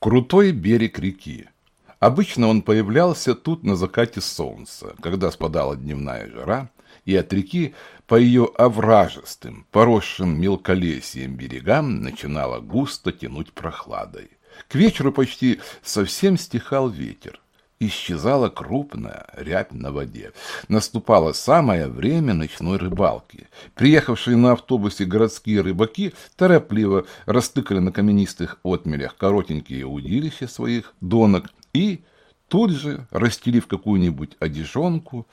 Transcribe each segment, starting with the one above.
Крутой берег реки. Обычно он появлялся тут на закате солнца, когда спадала дневная жара, и от реки по ее овражистым, поросшим мелколесьем берегам начинало густо тянуть прохладой. К вечеру почти совсем стихал ветер. Исчезала крупная рябь на воде. Наступало самое время ночной рыбалки. Приехавшие на автобусе городские рыбаки торопливо растыкали на каменистых отмелях коротенькие удилища своих донок и тут же, расстелив какую-нибудь одежонку,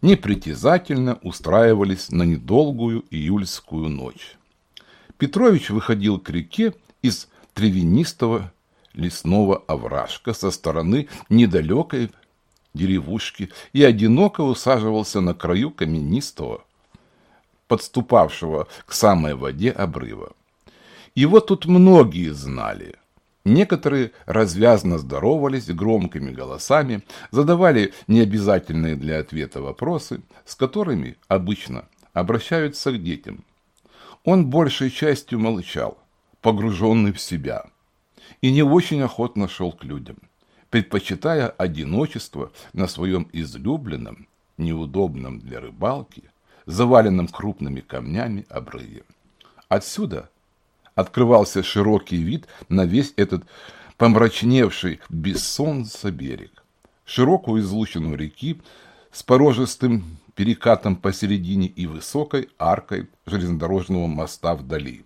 непритязательно устраивались на недолгую июльскую ночь. Петрович выходил к реке из тревянистого лесного овражка со стороны недалекой деревушки и одиноко усаживался на краю каменистого, подступавшего к самой воде обрыва. Его тут многие знали – Некоторые развязно здоровались громкими голосами, задавали необязательные для ответа вопросы, с которыми обычно обращаются к детям. Он большей частью молчал, погруженный в себя, и не очень охотно шел к людям, предпочитая одиночество на своем излюбленном, неудобном для рыбалки, заваленном крупными камнями обрыве. Отсюда открывался широкий вид на весь этот помрачневший без солнца берег. Широкую излучину реки с порожистым перекатом посередине и высокой аркой железнодорожного моста вдали.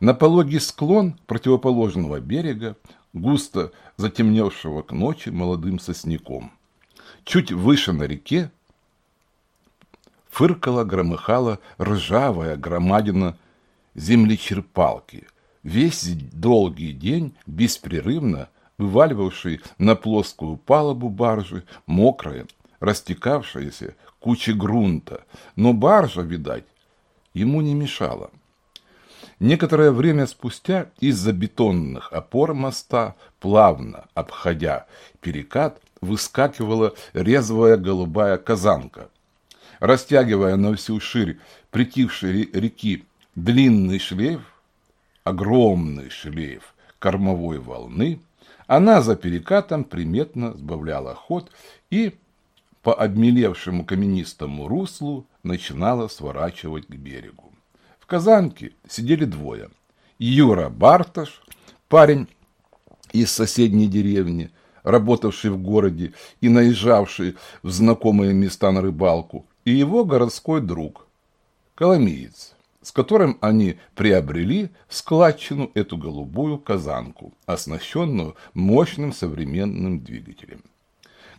На пологий склон противоположного берега, густо затемневшего к ночи молодым сосняком. Чуть выше на реке фыркала, громыхала ржавая громадина землечерпалки, весь долгий день беспрерывно вываливавший на плоскую палубу баржи мокрое, растекавшееся кучи грунта, но баржа, видать, ему не мешала. Некоторое время спустя из-за бетонных опор моста, плавно обходя перекат, выскакивала резвая голубая казанка. Растягивая на всю ширь притихшей реки длинный шлейф, огромный шлейф кормовой волны, она за перекатом приметно сбавляла ход и по обмелевшему каменистому руслу начинала сворачивать к берегу. В казанке сидели двое. Юра Барташ, парень из соседней деревни, работавший в городе и наезжавший в знакомые места на рыбалку, и его городской друг, коломиец с которым они приобрели складчину эту голубую казанку, оснащенную мощным современным двигателем.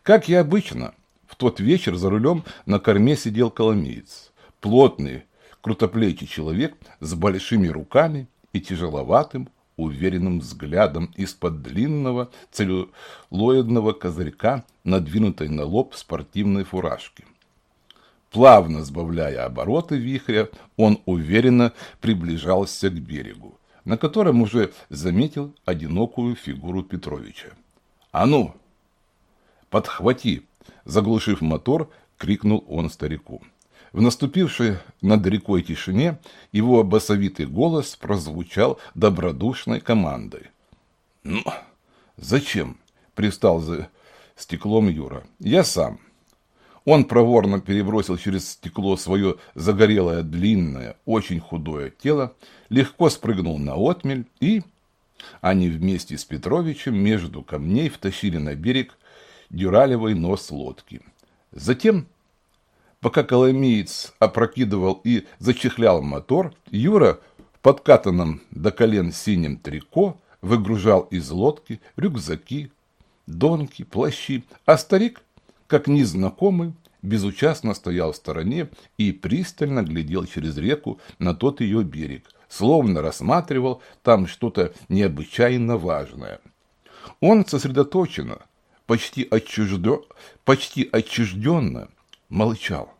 Как и обычно, в тот вечер за рулем на корме сидел коломеец, плотный, крутоплечий человек с большими руками и тяжеловатым, уверенным взглядом из-под длинного целлюлоидного козырька, надвинутой на лоб спортивной фуражки – Плавно сбавляя обороты вихря, он уверенно приближался к берегу, на котором уже заметил одинокую фигуру Петровича. «А ну, подхвати!» Заглушив мотор, крикнул он старику. В наступившей над рекой тишине его басовитый голос прозвучал добродушной командой. «Ну, зачем?» – пристал за стеклом Юра. «Я сам». Он проворно перебросил через стекло свое загорелое, длинное, очень худое тело, легко спрыгнул на отмель и... Они вместе с Петровичем между камней втащили на берег дюралевый нос лодки. Затем, пока коломеец опрокидывал и зачехлял мотор, Юра в подкатанном до колен синем трико выгружал из лодки рюкзаки, донки, плащи, а старик как незнакомый, безучастно стоял в стороне и пристально глядел через реку на тот ее берег, словно рассматривал там что-то необычайно важное. Он сосредоточенно, почти, отчуждё... почти отчужденно молчал.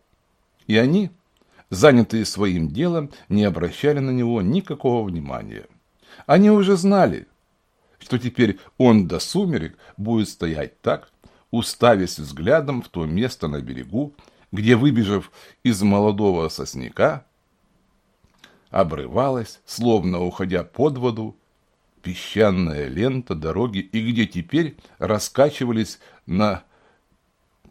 И они, занятые своим делом, не обращали на него никакого внимания. Они уже знали, что теперь он до сумерек будет стоять так, уставясь взглядом в то место на берегу, где, выбежав из молодого сосняка, обрывалась, словно уходя под воду, песчаная лента дороги и где теперь раскачивались на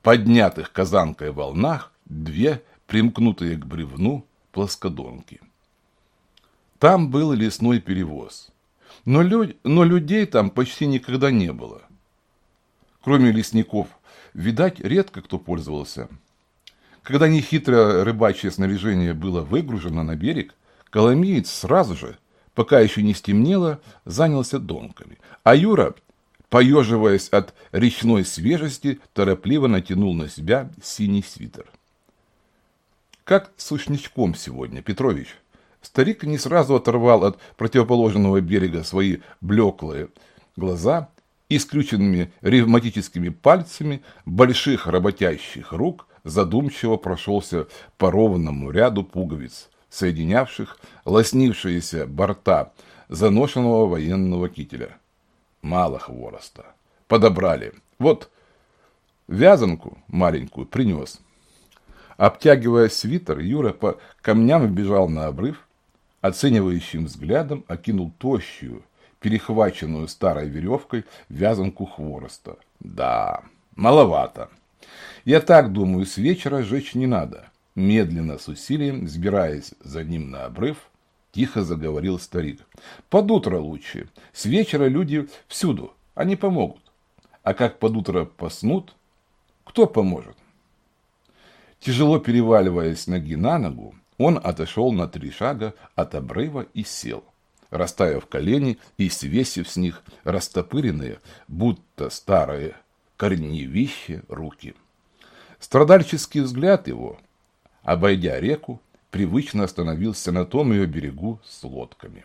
поднятых казанкой волнах две примкнутые к бревну плоскодонки. Там был лесной перевоз. Но, лю но людей там почти никогда не было. Кроме лесников, видать, редко кто пользовался. Когда нехитрое рыбачье снаряжение было выгружено на берег, Коломиец сразу же, пока еще не стемнело, занялся донками. А Юра, поеживаясь от речной свежести, торопливо натянул на себя синий свитер. «Как с сушничком сегодня, Петрович?» Старик не сразу оторвал от противоположного берега свои блеклые глаза и скрюченными ревматическими пальцами больших работящих рук задумчиво прошелся по ровному ряду пуговиц, соединявших лоснившиеся борта заношенного военного кителя. Мало хвороста. Подобрали. Вот вязанку маленькую принес. Обтягивая свитер, Юра по камням бежал на обрыв, оценивающим взглядом окинул тощую, перехваченную старой веревкой вязанку хвороста. Да, маловато. Я так думаю, с вечера жечь не надо. Медленно, с усилием, сбираясь за ним на обрыв, тихо заговорил старик. Под утро лучше. С вечера люди всюду, они помогут. А как под утро поснут, кто поможет? Тяжело переваливаясь ноги на ногу, он отошел на три шага от обрыва и сел, расставив колени и свесив с них растопыренные, будто старые корневища руки. Страдальческий взгляд его, обойдя реку, привычно остановился на том ее берегу с лодками.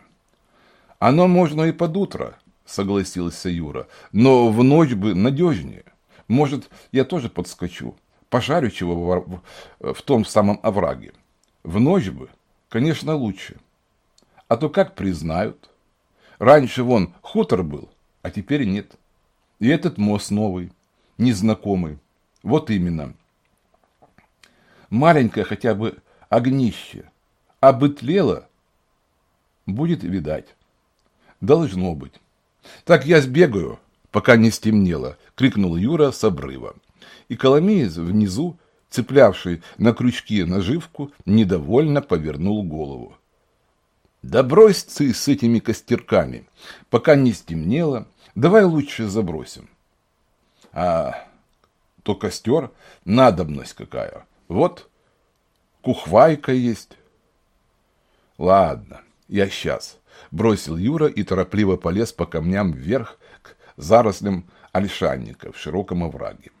«Оно можно и под утро», — согласился Юра, — «но в ночь бы надежнее. Может, я тоже подскочу, пошарю чего в, том самом овраге. В ночь бы, конечно, лучше. А то как признают? Раньше вон хутор был, а теперь нет. И этот мост новый, незнакомый. Вот именно. Маленькое хотя бы огнище. А бытлело, будет видать. Должно быть. Так я сбегаю, пока не стемнело, крикнул Юра с обрыва. И Коломеец внизу цеплявший на крючки наживку, недовольно повернул голову. «Да брось ты с этими костерками, пока не стемнело, давай лучше забросим». «А то костер, надобность какая, вот кухвайка есть». «Ладно, я сейчас», — бросил Юра и торопливо полез по камням вверх к зарослям ольшанника в широком овраге.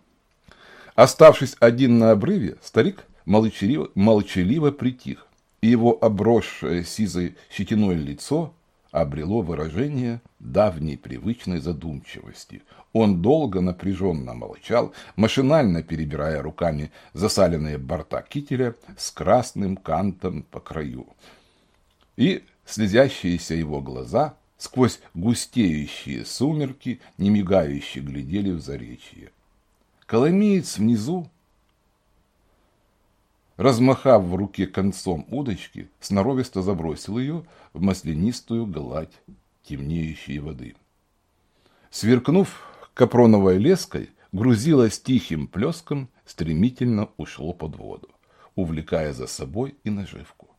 Оставшись один на обрыве, старик молчаливо, молчаливо притих, и его обросшее сизой щетиной лицо обрело выражение давней привычной задумчивости. Он долго напряженно молчал, машинально перебирая руками засаленные борта кителя с красным кантом по краю. И слезящиеся его глаза сквозь густеющие сумерки, не мигающе глядели в заречье. Коломеец внизу, размахав в руке концом удочки, сноровисто забросил ее в маслянистую гладь темнеющей воды. Сверкнув капроновой леской, грузилось тихим плеском, стремительно ушло под воду, увлекая за собой и наживку.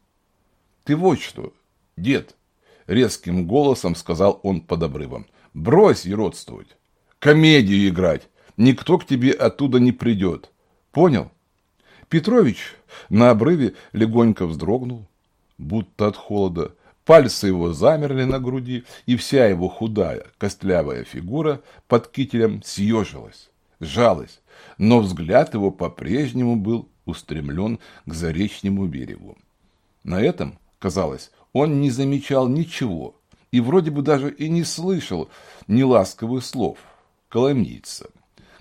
«Ты вот что, дед!» — резким голосом сказал он под обрывом. «Брось еродствовать! Комедию играть! никто к тебе оттуда не придет. Понял? Петрович на обрыве легонько вздрогнул, будто от холода. Пальцы его замерли на груди, и вся его худая, костлявая фигура под кителем съежилась, сжалась, но взгляд его по-прежнему был устремлен к заречнему берегу. На этом, казалось, он не замечал ничего и вроде бы даже и не слышал неласковых слов коломийца.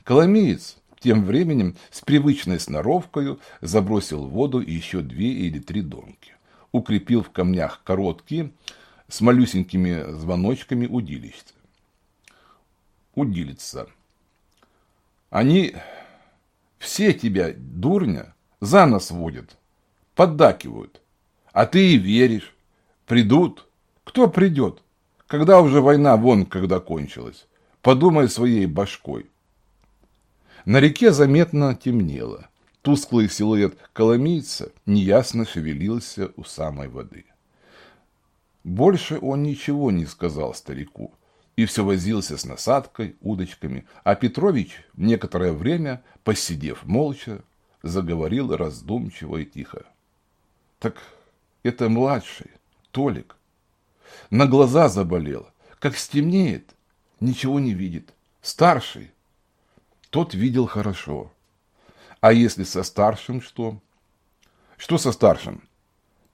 Коломеец тем временем с привычной сноровкой забросил в воду еще две или три донки. Укрепил в камнях короткие, с малюсенькими звоночками удилища. Удилица. Они все тебя, дурня, за нос водят, поддакивают. А ты и веришь. Придут. Кто придет? Когда уже война вон когда кончилась? Подумай своей башкой. На реке заметно темнело. Тусклый силуэт коломийца неясно шевелился у самой воды. Больше он ничего не сказал старику и все возился с насадкой, удочками, а Петрович некоторое время, посидев молча, заговорил раздумчиво и тихо. Так это младший, Толик. На глаза заболел. Как стемнеет, ничего не видит. Старший. Тот видел хорошо. А если со старшим что? Что со старшим?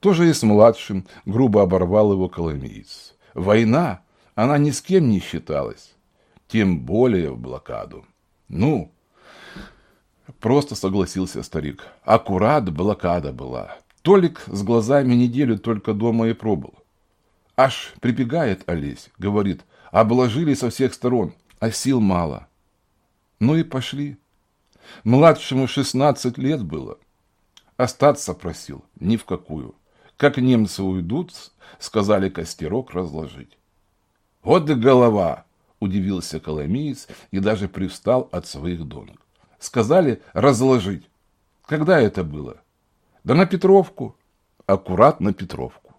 Тоже и с младшим грубо оборвал его коломиец. Война, она ни с кем не считалась. Тем более в блокаду. Ну, просто согласился старик. Аккурат блокада была. Толик с глазами неделю только дома и пробыл. Аж прибегает Олесь, говорит, обложили со всех сторон, а сил мало. Ну и пошли. Младшему шестнадцать лет было. Остаться просил, ни в какую. Как немцы уйдут, сказали костерок разложить. Вот и голова, удивился Коломиец и даже привстал от своих донок. Сказали разложить. Когда это было? Да на Петровку. Аккурат на Петровку.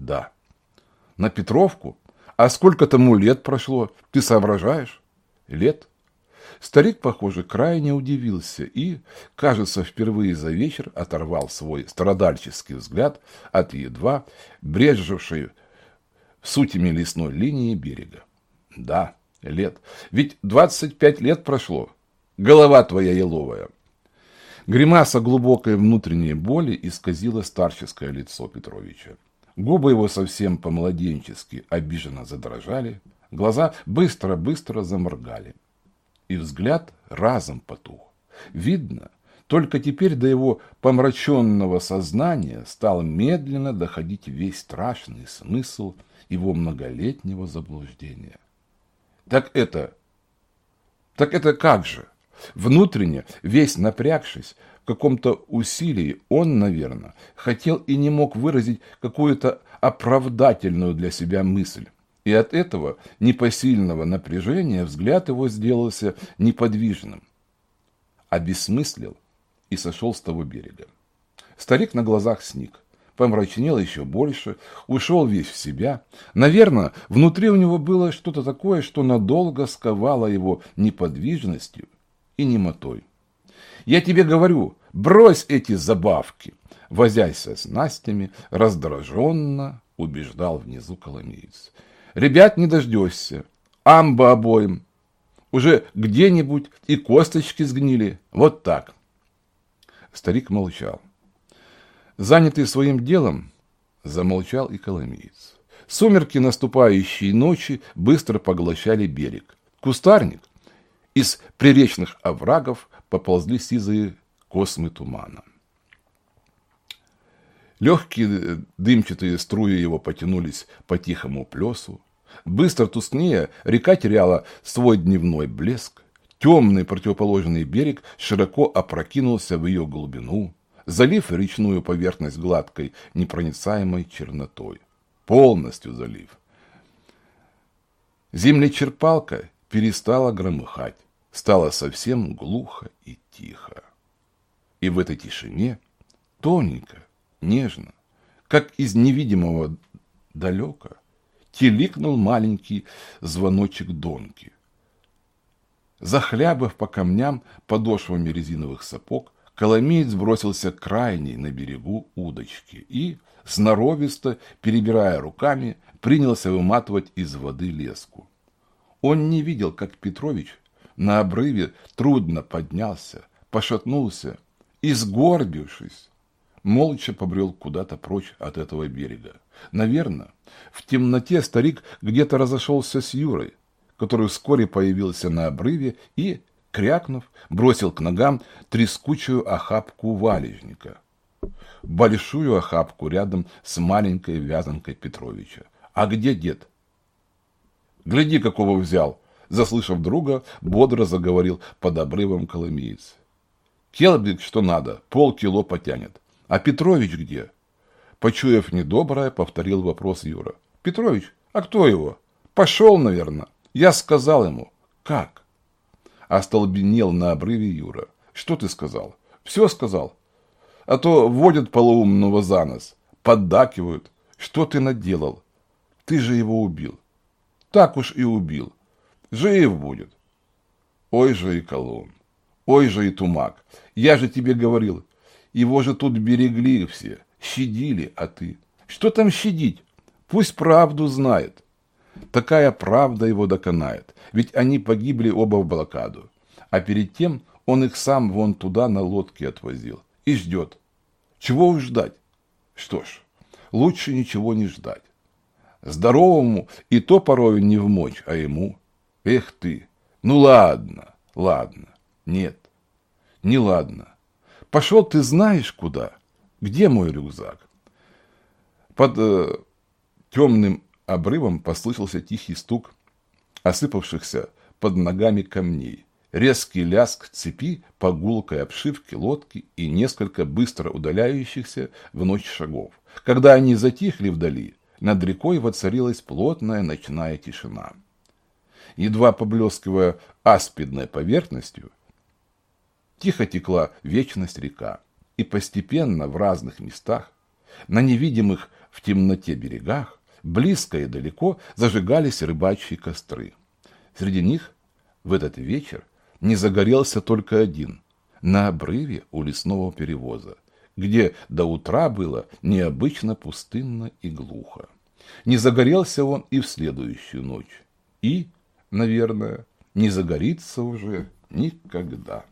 Да. На Петровку? А сколько тому лет прошло? Ты соображаешь? Лет? Старик, похоже, крайне удивился и, кажется, впервые за вечер оторвал свой страдальческий взгляд от едва брежевшей сутями лесной линии берега. Да, лет. Ведь двадцать пять лет прошло. Голова твоя еловая. Гримаса глубокой внутренней боли исказила старческое лицо Петровича. Губы его совсем по-младенчески обиженно задрожали, глаза быстро-быстро заморгали и взгляд разом потух. Видно, только теперь до его помраченного сознания стал медленно доходить весь страшный смысл его многолетнего заблуждения. Так это... Так это как же? Внутренне, весь напрягшись, в каком-то усилии, он, наверное, хотел и не мог выразить какую-то оправдательную для себя мысль. И от этого непосильного напряжения взгляд его сделался неподвижным, обесмыслил и сошел с того берега. Старик на глазах сник, помрачнел еще больше, ушел весь в себя. Наверное, внутри у него было что-то такое, что надолго сковало его неподвижностью и немотой. «Я тебе говорю, брось эти забавки!» Возясь с Настями, раздраженно убеждал внизу коломеец. Ребят не дождешься. Амба обоим. Уже где-нибудь и косточки сгнили. Вот так. Старик молчал. Занятый своим делом, замолчал и коломиец. Сумерки наступающей ночи быстро поглощали берег. Кустарник. Из приречных оврагов поползли сизые космы тумана. Легкие дымчатые струи его потянулись по тихому плесу. Быстро тускнее, река теряла свой дневной блеск. Темный противоположный берег широко опрокинулся в ее глубину, залив речную поверхность гладкой, непроницаемой чернотой. Полностью залив. Землечерпалка перестала громыхать, стало совсем глухо и тихо. И в этой тишине, тоненько, нежно, как из невидимого далека, тиликнул маленький звоночек донки. Захлябав по камням подошвами резиновых сапог, Коломеец бросился крайней на берегу удочки и, сноровисто, перебирая руками, принялся выматывать из воды леску. Он не видел, как Петрович на обрыве трудно поднялся, пошатнулся и, сгорбившись, молча побрел куда-то прочь от этого берега. Наверное, в темноте старик где-то разошелся с Юрой, который вскоре появился на обрыве и, крякнув, бросил к ногам трескучую охапку валежника. Большую охапку рядом с маленькой вязанкой Петровича. А где дед? Гляди, какого взял! Заслышав друга, бодро заговорил под обрывом коломеец. Келбик, что надо, полкило потянет. А Петрович где? Почуяв недоброе, повторил вопрос Юра. Петрович, А кто его? Пошел, наверное. Я сказал ему. Как? Остолбенел на обрыве Юра. Что ты сказал? Все сказал. А то водят полоумного за нос, поддакивают. Что ты наделал? Ты же его убил. Так уж и убил. Жив будет. Ой же и колонн. Ой же и тумак. Я же тебе говорил. Его же тут берегли все. Щадили, а ты? Что там щадить? Пусть правду знает. Такая правда его доконает. Ведь они погибли оба в блокаду. А перед тем он их сам вон туда на лодке отвозил. И ждет. Чего уж ждать? Что ж, лучше ничего не ждать. Здоровому и то порою не в мочь, а ему. Эх ты, ну ладно, ладно, нет, не ладно. Пошел ты знаешь куда? Где мой рюкзак? Под э, темным обрывом послышался тихий стук осыпавшихся под ногами камней, резкий лязг цепи по гулкой обшивке лодки и несколько быстро удаляющихся в ночь шагов. Когда они затихли вдали, над рекой воцарилась плотная ночная тишина. Едва поблескивая аспидной поверхностью, тихо текла вечность река, и постепенно в разных местах, на невидимых в темноте берегах, близко и далеко зажигались рыбачьи костры. Среди них в этот вечер не загорелся только один, на обрыве у лесного перевоза, где до утра было необычно пустынно и глухо. Не загорелся он и в следующую ночь, и, наверное, не загорится уже никогда.